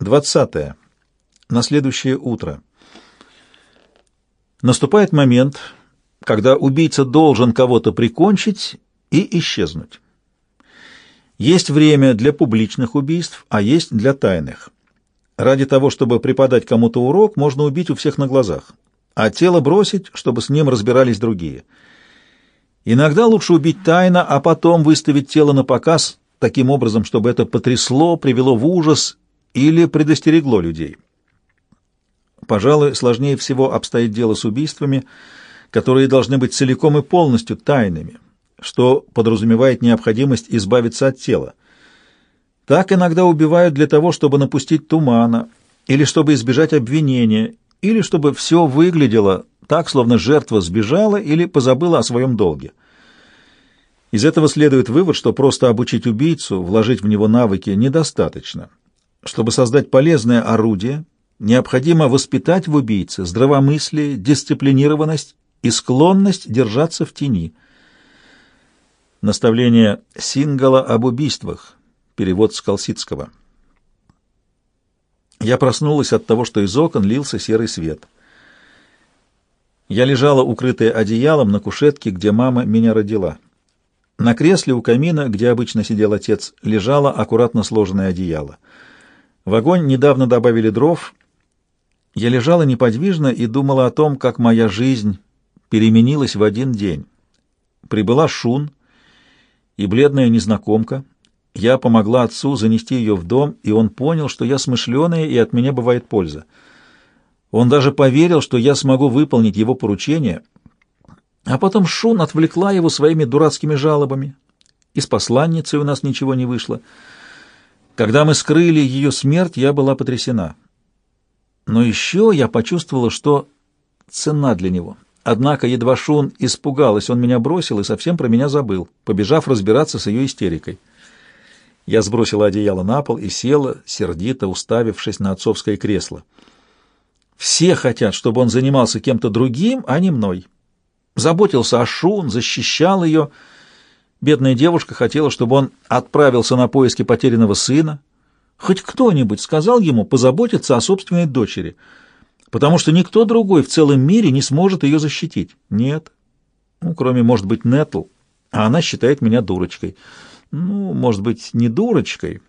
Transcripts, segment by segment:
20. На следующее утро. Наступает момент, когда убийца должен кого-то прикончить и исчезнуть. Есть время для публичных убийств, а есть для тайных. Ради того, чтобы преподать кому-то урок, можно убить у всех на глазах, а тело бросить, чтобы с ним разбирались другие. Иногда лучше убить тайно, а потом выставить тело на показ таким образом, чтобы это потрясло, привело в ужас или предостерегло людей. Пожалуй, сложнее всего обстоит дело с убийствами, которые должны быть целиком и полностью тайными, что подразумевает необходимость избавиться от тела. Так иногда убивают для того, чтобы напустить тумана, или чтобы избежать обвинения, или чтобы все выглядело так, словно жертва сбежала или позабыла о своем долге. Из этого следует вывод, что просто обучить убийцу, вложить в него навыки недостаточно. Чтобы создать полезное орудие, необходимо воспитать в убийце здравомыслие, дисциплинированность и склонность держаться в тени. Наставление Сингала об убийствах. Перевод с Колсидского. Я проснулась от того, что из окон лился серый свет. Я лежала, укрытая одеялом, на кушетке, где мама меня родила. На кресле у камина, где обычно сидел отец, лежало аккуратно сложенное одеяло. В огонь недавно добавили дров. Я лежала неподвижно и думала о том, как моя жизнь переменилась в один день. Прибыла Шун и бледная незнакомка. Я помогла отцу занести ее в дом, и он понял, что я смышленая, и от меня бывает польза. Он даже поверил, что я смогу выполнить его поручение, а потом Шун отвлекла его своими дурацкими жалобами. И с посланницей у нас ничего не вышло. Когда мы скрыли ее смерть, я была потрясена. Но еще я почувствовала, что цена для него. Однако едва Шун испугалась, он меня бросил и совсем про меня забыл, побежав разбираться с ее истерикой. Я сбросила одеяло на пол и села, сердито уставившись на отцовское кресло. Все хотят, чтобы он занимался кем-то другим, а не мной. Заботился о Шун, защищал ее, — Бедная девушка хотела, чтобы он отправился на поиски потерянного сына. Хоть кто-нибудь сказал ему позаботиться о собственной дочери, потому что никто другой в целом мире не сможет ее защитить. Нет. Ну, кроме, может быть, Нетл. А она считает меня дурочкой. Ну, может быть, не дурочкой.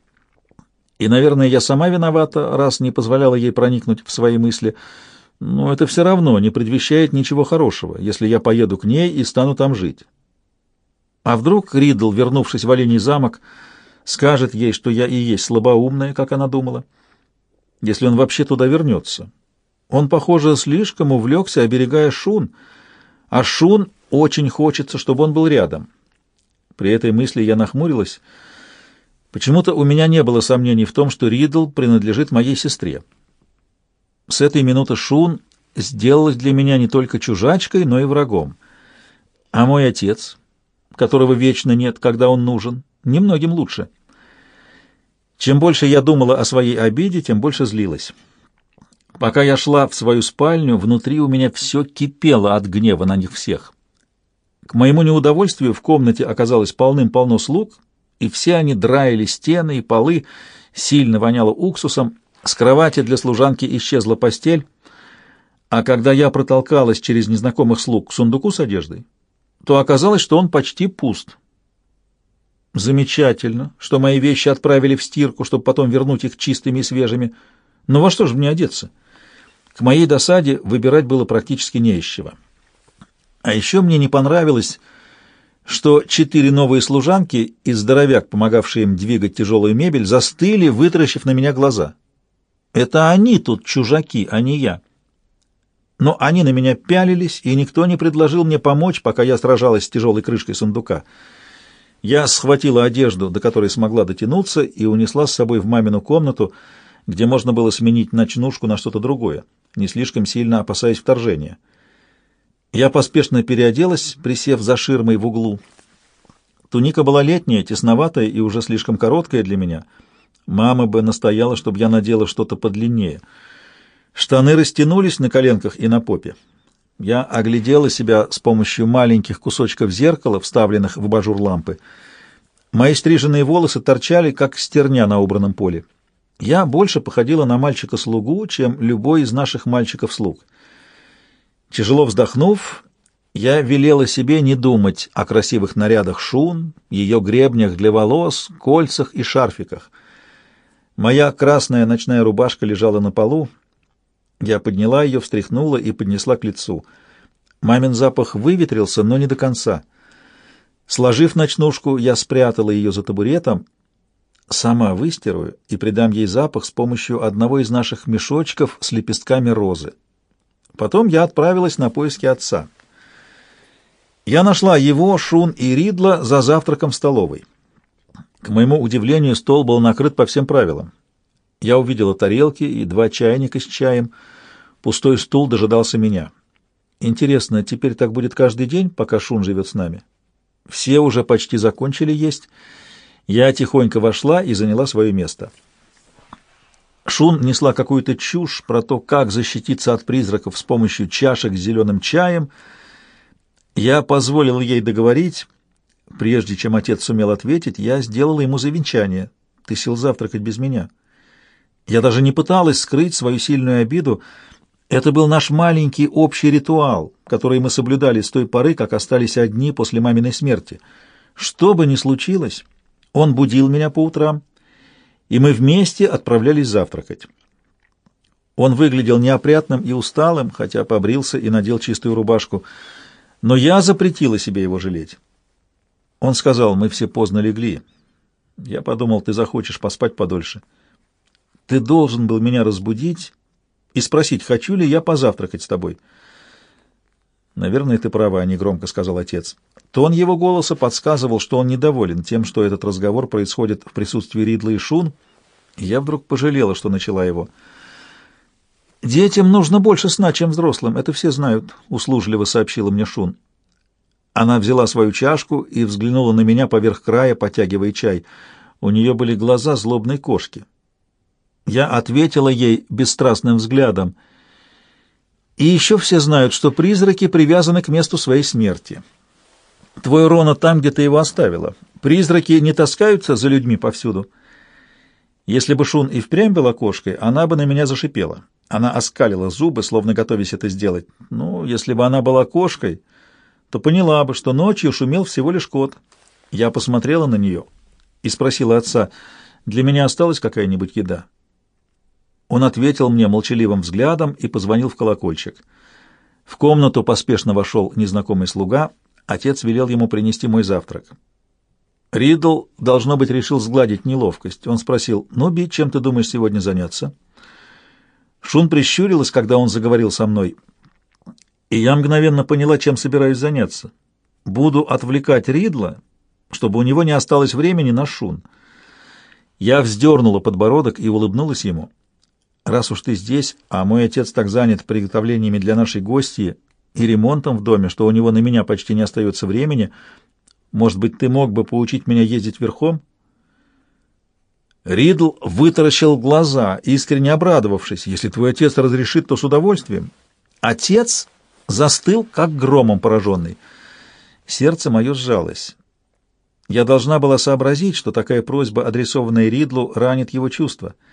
И, наверное, я сама виновата, раз не позволяла ей проникнуть в свои мысли. Но это все равно не предвещает ничего хорошего, если я поеду к ней и стану там жить. А вдруг Ридл, вернувшись в Оленей замок, скажет ей, что я и есть слабоумная, как она думала, если он вообще туда вернется? Он, похоже, слишком увлекся, оберегая Шун, а Шун очень хочется, чтобы он был рядом. При этой мысли я нахмурилась. Почему-то у меня не было сомнений в том, что Ридл принадлежит моей сестре. С этой минуты Шун сделалась для меня не только чужачкой, но и врагом. А мой отец, которого вечно нет, когда он нужен, немногим лучше. Чем больше я думала о своей обиде, тем больше злилась. Пока я шла в свою спальню, внутри у меня все кипело от гнева на них всех. К моему неудовольствию в комнате оказалось полным-полно слуг, и все они драили стены и полы, сильно воняло уксусом, с кровати для служанки исчезла постель, а когда я протолкалась через незнакомых слуг к сундуку с одеждой, то оказалось, что он почти пуст. Замечательно, что мои вещи отправили в стирку, чтобы потом вернуть их чистыми и свежими. Но во что же мне одеться? К моей досаде выбирать было практически не из чего. А еще мне не понравилось, что четыре новые служанки и здоровяк, помогавшие им двигать тяжелую мебель, застыли, вытаращив на меня глаза. Это они тут чужаки, а не я но они на меня пялились, и никто не предложил мне помочь, пока я сражалась с тяжелой крышкой сундука. Я схватила одежду, до которой смогла дотянуться, и унесла с собой в мамину комнату, где можно было сменить ночнушку на что-то другое, не слишком сильно опасаясь вторжения. Я поспешно переоделась, присев за ширмой в углу. Туника была летняя, тесноватая и уже слишком короткая для меня. Мама бы настояла, чтобы я надела что-то подлиннее — Штаны растянулись на коленках и на попе. Я оглядела себя с помощью маленьких кусочков зеркала, вставленных в абажур лампы. Мои стриженные волосы торчали, как стерня на убранном поле. Я больше походила на мальчика-слугу, чем любой из наших мальчиков-слуг. Тяжело вздохнув, я велела себе не думать о красивых нарядах шун, ее гребнях для волос, кольцах и шарфиках. Моя красная ночная рубашка лежала на полу. Я подняла ее, встряхнула и поднесла к лицу. Мамин запах выветрился, но не до конца. Сложив ночнушку, я спрятала ее за табуретом, сама выстирую и придам ей запах с помощью одного из наших мешочков с лепестками розы. Потом я отправилась на поиски отца. Я нашла его, Шун и Ридла за завтраком в столовой. К моему удивлению, стол был накрыт по всем правилам. Я увидела тарелки и два чайника с чаем. Пустой стул дожидался меня. Интересно, теперь так будет каждый день, пока Шун живет с нами? Все уже почти закончили есть. Я тихонько вошла и заняла свое место. Шун несла какую-то чушь про то, как защититься от призраков с помощью чашек с зеленым чаем. Я позволил ей договорить. Прежде чем отец сумел ответить, я сделала ему завенчание. «Ты сел завтракать без меня». Я даже не пыталась скрыть свою сильную обиду. Это был наш маленький общий ритуал, который мы соблюдали с той поры, как остались одни после маминой смерти. Что бы ни случилось, он будил меня по утрам, и мы вместе отправлялись завтракать. Он выглядел неопрятным и усталым, хотя побрился и надел чистую рубашку, но я запретила себе его жалеть. Он сказал, мы все поздно легли. Я подумал, ты захочешь поспать подольше. Ты должен был меня разбудить и спросить, хочу ли я позавтракать с тобой. Наверное, ты права, негромко сказал отец. Тон его голоса подсказывал, что он недоволен тем, что этот разговор происходит в присутствии Ридла и Шун. Я вдруг пожалела, что начала его. «Детям нужно больше сна, чем взрослым, это все знают», — услужливо сообщила мне Шун. Она взяла свою чашку и взглянула на меня поверх края, потягивая чай. У нее были глаза злобной кошки. Я ответила ей бесстрастным взглядом — и еще все знают, что призраки привязаны к месту своей смерти. Твой Рона там, где ты его оставила. Призраки не таскаются за людьми повсюду. Если бы Шун и впрямь была кошкой, она бы на меня зашипела. Она оскалила зубы, словно готовясь это сделать. Ну, если бы она была кошкой, то поняла бы, что ночью шумел всего лишь кот. Я посмотрела на нее и спросила отца, для меня осталась какая-нибудь еда. Он ответил мне молчаливым взглядом и позвонил в колокольчик. В комнату поспешно вошел незнакомый слуга. Отец велел ему принести мой завтрак. Ридл, должно быть, решил сгладить неловкость. Он спросил, «Ну, Би, чем ты думаешь сегодня заняться?» Шун прищурилась, когда он заговорил со мной, и я мгновенно поняла, чем собираюсь заняться. Буду отвлекать Ридла, чтобы у него не осталось времени на Шун. Я вздернула подбородок и улыбнулась ему раз уж ты здесь, а мой отец так занят приготовлениями для нашей гости и ремонтом в доме, что у него на меня почти не остается времени, может быть, ты мог бы поучить меня ездить верхом?» Ридл вытаращил глаза, искренне обрадовавшись. «Если твой отец разрешит, то с удовольствием». Отец застыл, как громом пораженный. Сердце мое сжалось. Я должна была сообразить, что такая просьба, адресованная Ридлу, ранит его чувства —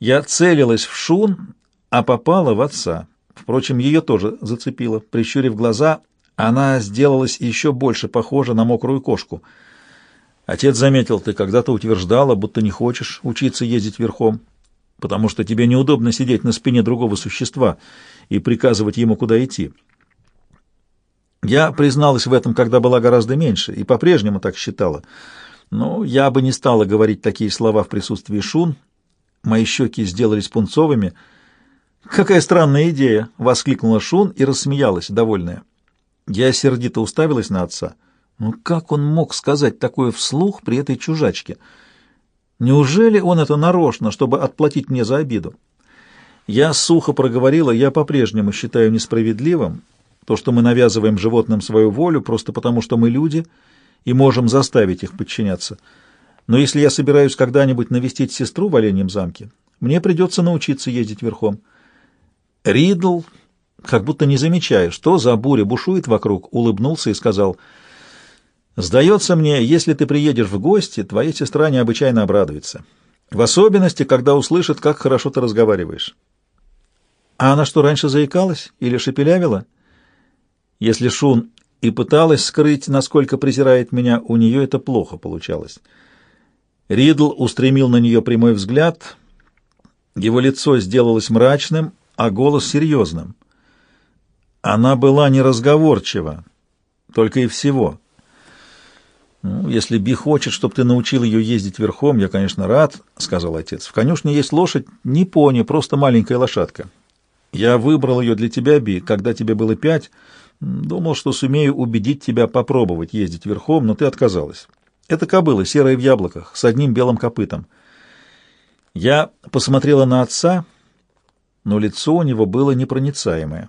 я целилась в Шун, а попала в отца. Впрочем, ее тоже зацепило. Прищурив глаза, она сделалась еще больше похожа на мокрую кошку. Отец заметил, ты когда-то утверждала, будто не хочешь учиться ездить верхом, потому что тебе неудобно сидеть на спине другого существа и приказывать ему, куда идти. Я призналась в этом, когда была гораздо меньше, и по-прежнему так считала. Но я бы не стала говорить такие слова в присутствии Шун, Мои щеки сделались пунцовыми. «Какая странная идея!» — воскликнула Шун и рассмеялась, довольная. Я сердито уставилась на отца. Ну как он мог сказать такое вслух при этой чужачке? Неужели он это нарочно, чтобы отплатить мне за обиду? Я сухо проговорила, я по-прежнему считаю несправедливым то, что мы навязываем животным свою волю просто потому, что мы люди и можем заставить их подчиняться. Но если я собираюсь когда-нибудь навестить сестру в Оленьем замке, мне придется научиться ездить верхом. Ридл, как будто не замечая, что за буря бушует вокруг, улыбнулся и сказал, «Сдается мне, если ты приедешь в гости, твоя сестра необычайно обрадуется. В особенности, когда услышит, как хорошо ты разговариваешь. А она что, раньше заикалась или шепелявила? Если Шун и пыталась скрыть, насколько презирает меня, у нее это плохо получалось. Ридл устремил на нее прямой взгляд. Его лицо сделалось мрачным, а голос серьезным. Она была неразговорчива, только и всего. «Ну, «Если Би хочет, чтобы ты научил ее ездить верхом, я, конечно, рад», — сказал отец. «В конюшне есть лошадь, не пони, просто маленькая лошадка. Я выбрал ее для тебя, Би, когда тебе было пять. Думал, что сумею убедить тебя попробовать ездить верхом, но ты отказалась. Это кобыла, серая в яблоках, с одним белым копытом». Я посмотрела на отца, но лицо у него было непроницаемое.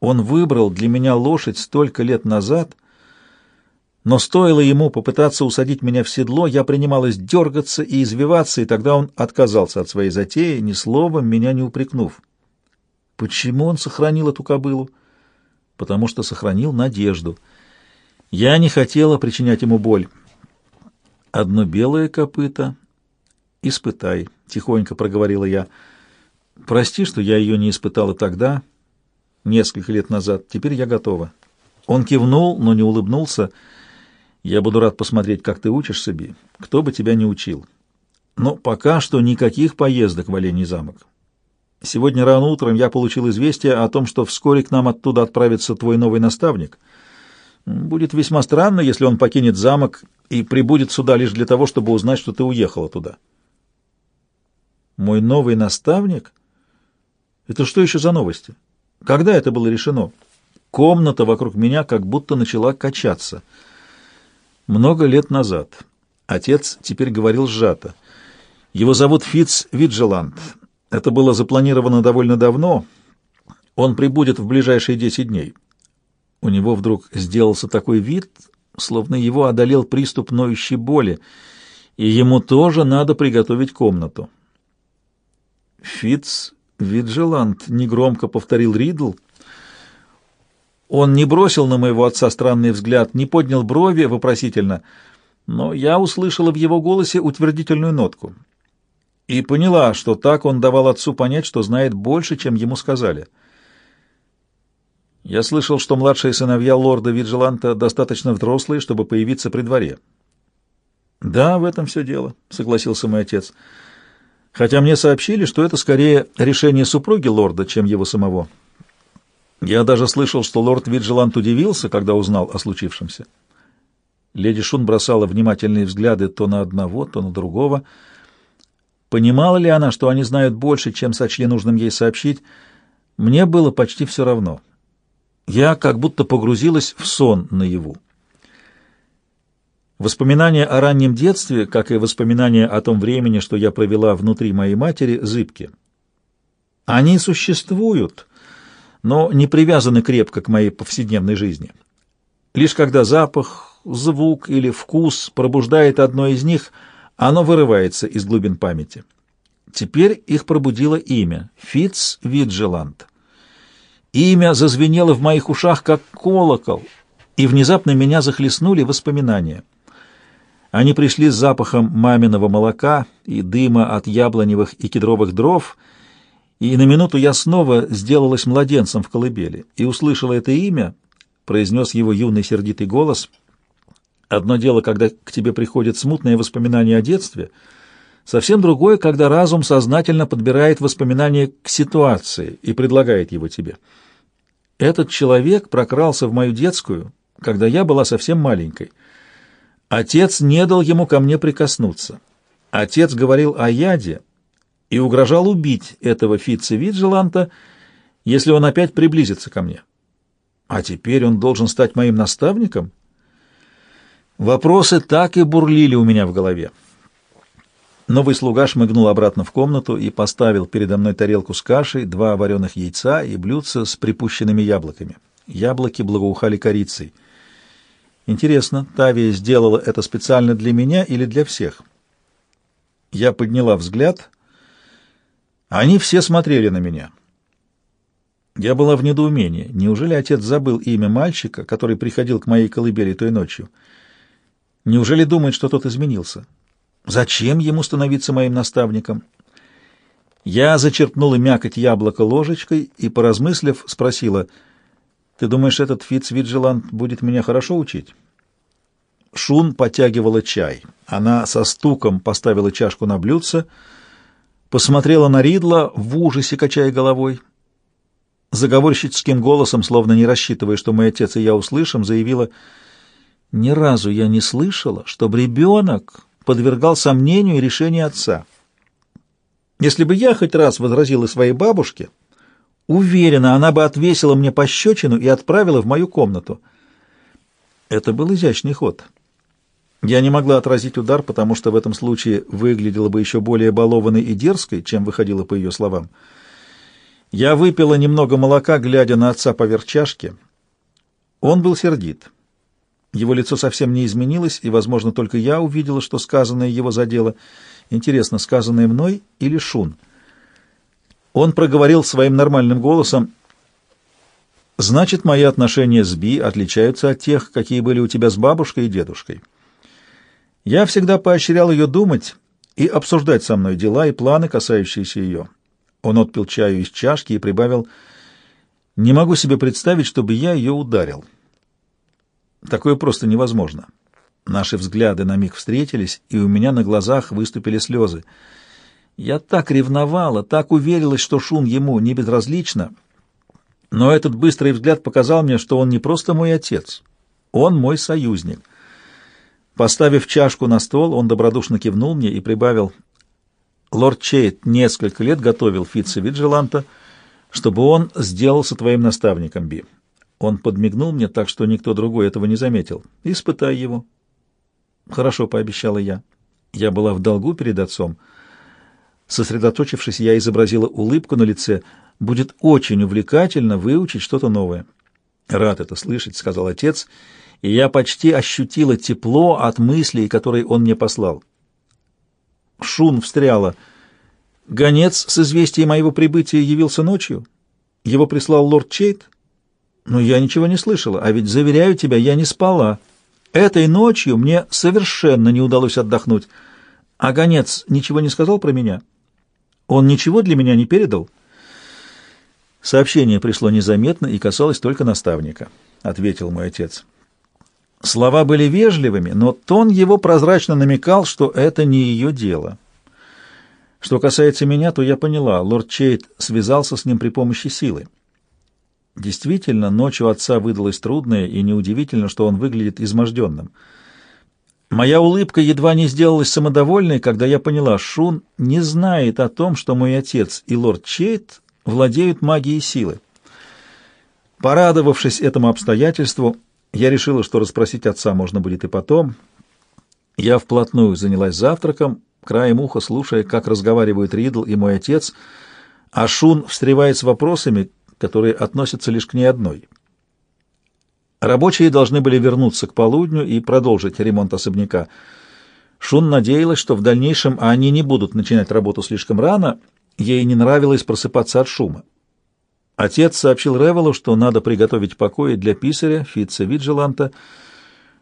Он выбрал для меня лошадь столько лет назад — но стоило ему попытаться усадить меня в седло, я принималась дергаться и извиваться, и тогда он отказался от своей затеи, ни словом меня не упрекнув. Почему он сохранил эту кобылу? Потому что сохранил надежду. Я не хотела причинять ему боль. Одно белое копыто. Испытай, — тихонько проговорила я. Прости, что я ее не испытала тогда, несколько лет назад. Теперь я готова. Он кивнул, но не улыбнулся. Я буду рад посмотреть, как ты учишься, Би, кто бы тебя не учил. Но пока что никаких поездок в Олений замок. Сегодня рано утром я получил известие о том, что вскоре к нам оттуда отправится твой новый наставник. Будет весьма странно, если он покинет замок и прибудет сюда лишь для того, чтобы узнать, что ты уехала туда. Мой новый наставник? Это что еще за новости? Когда это было решено? Комната вокруг меня как будто начала качаться — много лет назад. Отец теперь говорил сжато. Его зовут Фиц Виджеланд. Это было запланировано довольно давно. Он прибудет в ближайшие десять дней. У него вдруг сделался такой вид, словно его одолел приступ ноющей боли, и ему тоже надо приготовить комнату. Фиц Виджеланд негромко повторил Ридл — он не бросил на моего отца странный взгляд, не поднял брови вопросительно, но я услышала в его голосе утвердительную нотку и поняла, что так он давал отцу понять, что знает больше, чем ему сказали. Я слышал, что младшие сыновья лорда Виджеланта достаточно взрослые, чтобы появиться при дворе. «Да, в этом все дело», — согласился мой отец. «Хотя мне сообщили, что это скорее решение супруги лорда, чем его самого». Я даже слышал, что лорд Виджелант удивился, когда узнал о случившемся. Леди Шун бросала внимательные взгляды то на одного, то на другого. Понимала ли она, что они знают больше, чем сочли нужным ей сообщить? Мне было почти все равно. Я как будто погрузилась в сон наяву. Воспоминания о раннем детстве, как и воспоминания о том времени, что я провела внутри моей матери, зыбки. Они существуют, но не привязаны крепко к моей повседневной жизни. Лишь когда запах, звук или вкус пробуждает одно из них, оно вырывается из глубин памяти. Теперь их пробудило имя — Фитц Виджеланд. Имя зазвенело в моих ушах, как колокол, и внезапно меня захлестнули воспоминания. Они пришли с запахом маминого молока и дыма от яблоневых и кедровых дров — и на минуту я снова сделалась младенцем в колыбели и услышала это имя, произнес его юный сердитый голос. Одно дело, когда к тебе приходит смутное воспоминание о детстве, совсем другое, когда разум сознательно подбирает воспоминания к ситуации и предлагает его тебе. Этот человек прокрался в мою детскую, когда я была совсем маленькой. Отец не дал ему ко мне прикоснуться. Отец говорил о яде, и угрожал убить этого Фитца Виджеланта, если он опять приблизится ко мне. А теперь он должен стать моим наставником? Вопросы так и бурлили у меня в голове. Новый слуга шмыгнул обратно в комнату и поставил передо мной тарелку с кашей, два вареных яйца и блюдце с припущенными яблоками. Яблоки благоухали корицей. Интересно, Тавия сделала это специально для меня или для всех? Я подняла взгляд они все смотрели на меня. Я была в недоумении. Неужели отец забыл имя мальчика, который приходил к моей колыбели той ночью? Неужели думает, что тот изменился? Зачем ему становиться моим наставником? Я зачерпнула мякоть яблока ложечкой и, поразмыслив, спросила, «Ты думаешь, этот Фитцвиджиланд будет меня хорошо учить?» Шун потягивала чай. Она со стуком поставила чашку на блюдце, посмотрела на Ридла, в ужасе качая головой. Заговорщическим голосом, словно не рассчитывая, что мой отец и я услышим, заявила, «Ни разу я не слышала, чтобы ребенок подвергал сомнению решение отца. Если бы я хоть раз возразила своей бабушке, уверена, она бы отвесила мне пощечину и отправила в мою комнату. Это был изящный ход». Я не могла отразить удар, потому что в этом случае выглядела бы еще более балованной и дерзкой, чем выходила по ее словам. Я выпила немного молока, глядя на отца поверх чашки. Он был сердит. Его лицо совсем не изменилось, и, возможно, только я увидела, что сказанное его задело. Интересно, сказанное мной или Шун? Он проговорил своим нормальным голосом, «Значит, мои отношения с Би отличаются от тех, какие были у тебя с бабушкой и дедушкой». Я всегда поощрял ее думать и обсуждать со мной дела и планы, касающиеся ее. Он отпил чаю из чашки и прибавил, «Не могу себе представить, чтобы я ее ударил. Такое просто невозможно». Наши взгляды на миг встретились, и у меня на глазах выступили слезы. Я так ревновала, так уверилась, что Шун ему не безразлично, но этот быстрый взгляд показал мне, что он не просто мой отец, он мой союзник — Поставив чашку на стол, он добродушно кивнул мне и прибавил. «Лорд Чейт несколько лет готовил Фитца Виджеланта, чтобы он сделался твоим наставником, Би. Он подмигнул мне так, что никто другой этого не заметил. Испытай его». «Хорошо», — пообещала я. Я была в долгу перед отцом. Сосредоточившись, я изобразила улыбку на лице. «Будет очень увлекательно выучить что-то новое». «Рад это слышать», — сказал отец, — и я почти ощутила тепло от мыслей, которые он мне послал. Шун встряла. Гонец с известием моего прибытия явился ночью. Его прислал лорд Чейт. Но я ничего не слышала, а ведь, заверяю тебя, я не спала. Этой ночью мне совершенно не удалось отдохнуть. А гонец ничего не сказал про меня? Он ничего для меня не передал? Сообщение пришло незаметно и касалось только наставника, — ответил мой отец. Слова были вежливыми, но тон его прозрачно намекал, что это не ее дело. Что касается меня, то я поняла, лорд Чейт связался с ним при помощи силы. Действительно, ночь у отца выдалась трудная, и неудивительно, что он выглядит изможденным. Моя улыбка едва не сделалась самодовольной, когда я поняла, Шун не знает о том, что мой отец и лорд Чейт владеют магией силы. Порадовавшись этому обстоятельству, я решила, что расспросить отца можно будет и потом. Я вплотную занялась завтраком, краем уха слушая, как разговаривают Ридл и мой отец, а Шун встревает с вопросами, которые относятся лишь к ней одной. Рабочие должны были вернуться к полудню и продолжить ремонт особняка. Шун надеялась, что в дальнейшем они не будут начинать работу слишком рано, ей не нравилось просыпаться от шума. Отец сообщил Ревелу, что надо приготовить покои для писаря, Фитца Виджеланта.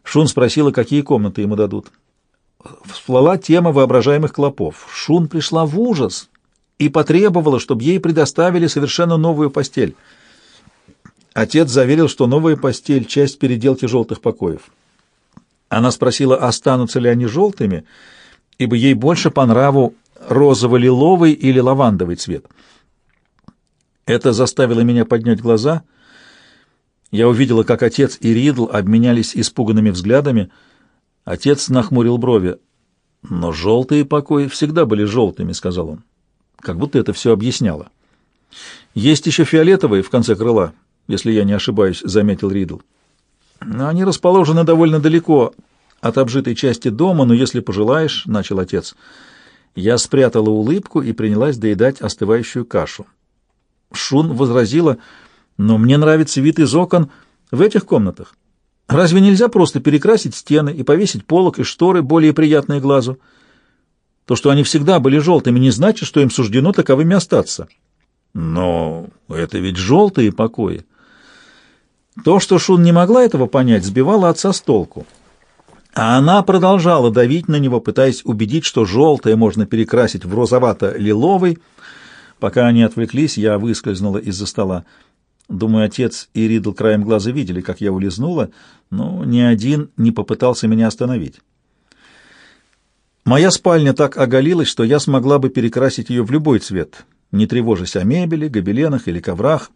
Шун спросила, какие комнаты ему дадут. Всплыла тема воображаемых клопов. Шун пришла в ужас и потребовала, чтобы ей предоставили совершенно новую постель. Отец заверил, что новая постель — часть переделки желтых покоев. Она спросила, останутся ли они желтыми, ибо ей больше по нраву розово-лиловый или лавандовый цвет — это заставило меня поднять глаза. Я увидела, как отец и Ридл обменялись испуганными взглядами. Отец нахмурил брови. «Но желтые покои всегда были желтыми», — сказал он. Как будто это все объясняло. «Есть еще фиолетовые в конце крыла, если я не ошибаюсь», — заметил Ридл. «Они расположены довольно далеко от обжитой части дома, но если пожелаешь», — начал отец. Я спрятала улыбку и принялась доедать остывающую кашу. Шун возразила, «Но мне нравится вид из окон в этих комнатах. Разве нельзя просто перекрасить стены и повесить полок и шторы, более приятные глазу? То, что они всегда были желтыми, не значит, что им суждено таковыми остаться». «Но это ведь желтые покои». То, что Шун не могла этого понять, сбивало отца с толку. А она продолжала давить на него, пытаясь убедить, что желтое можно перекрасить в розовато-лиловый. Пока они отвлеклись, я выскользнула из-за стола. Думаю, отец и Ридл краем глаза видели, как я улизнула, но ни один не попытался меня остановить. Моя спальня так оголилась, что я смогла бы перекрасить ее в любой цвет, не тревожась о мебели, гобеленах или коврах.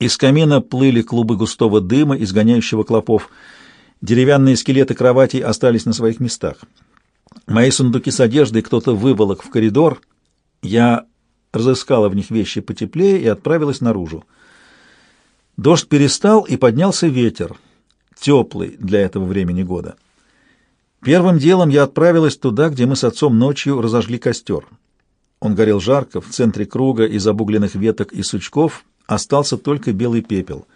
Из камина плыли клубы густого дыма, изгоняющего клопов. Деревянные скелеты кроватей остались на своих местах. Мои сундуки с одеждой кто-то выволок в коридор. Я разыскала в них вещи потеплее и отправилась наружу. Дождь перестал, и поднялся ветер, теплый для этого времени года. Первым делом я отправилась туда, где мы с отцом ночью разожгли костер. Он горел жарко, в центре круга из обугленных веток и сучков остался только белый пепел.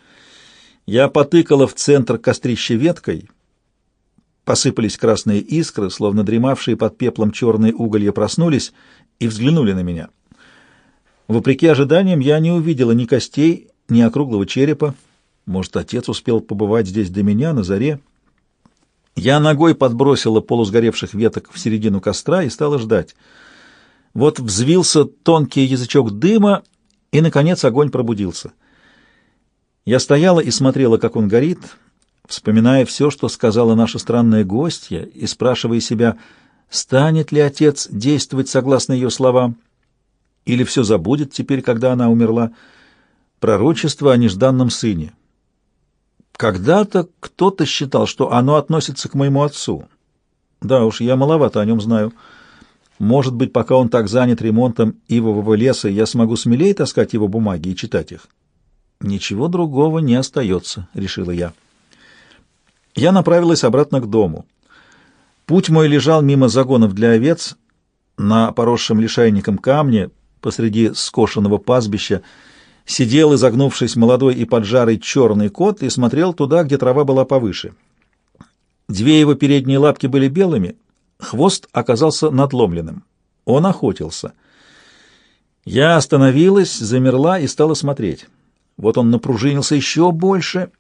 Я потыкала в центр кострища веткой. Посыпались красные искры, словно дремавшие под пеплом черные уголья проснулись и взглянули на меня. Вопреки ожиданиям я не увидела ни костей, ни округлого черепа. Может, отец успел побывать здесь до меня на заре. Я ногой подбросила полусгоревших веток в середину костра и стала ждать. Вот взвился тонкий язычок дыма, и, наконец, огонь пробудился. Я стояла и смотрела, как он горит, вспоминая все, что сказала наша странная гостья, и спрашивая себя, станет ли отец действовать согласно ее словам, или все забудет теперь, когда она умерла пророчество о нежданном сыне. Когда-то кто-то считал, что оно относится к моему отцу. Да уж, я маловато о нем знаю. Может быть, пока он так занят ремонтом ивового леса, я смогу смелее таскать его бумаги и читать их. Ничего другого не остается, — решила я. Я направилась обратно к дому. Путь мой лежал мимо загонов для овец, на поросшем лишайником камне посреди скошенного пастбища, сидел, изогнувшись, молодой и поджарый черный кот и смотрел туда, где трава была повыше. Две его передние лапки были белыми, хвост оказался надломленным. Он охотился. Я остановилась, замерла и стала смотреть. Вот он напружинился еще больше,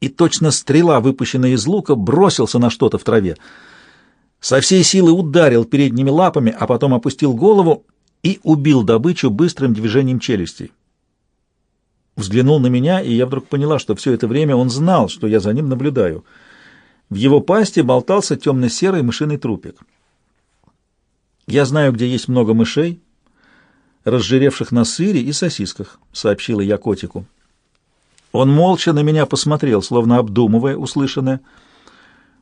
и точно стрела, выпущенная из лука, бросился на что-то в траве. Со всей силы ударил передними лапами, а потом опустил голову и убил добычу быстрым движением челюстей взглянул на меня, и я вдруг поняла, что все это время он знал, что я за ним наблюдаю. В его пасти болтался темно-серый мышиный трупик. «Я знаю, где есть много мышей, разжиревших на сыре и сосисках», — сообщила я котику. Он молча на меня посмотрел, словно обдумывая услышанное,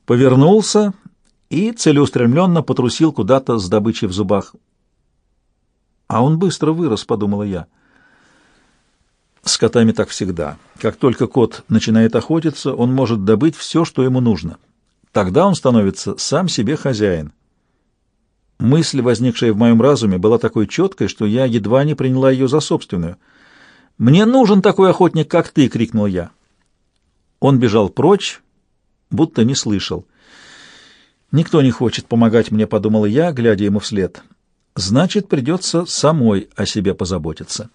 повернулся и целеустремленно потрусил куда-то с добычей в зубах. «А он быстро вырос», — подумала я. С котами так всегда. Как только кот начинает охотиться, он может добыть все, что ему нужно. Тогда он становится сам себе хозяин. Мысль, возникшая в моем разуме, была такой четкой, что я едва не приняла ее за собственную. «Мне нужен такой охотник, как ты!» — крикнул я. Он бежал прочь, будто не слышал. «Никто не хочет помогать мне», — подумала я, глядя ему вслед. «Значит, придется самой о себе позаботиться».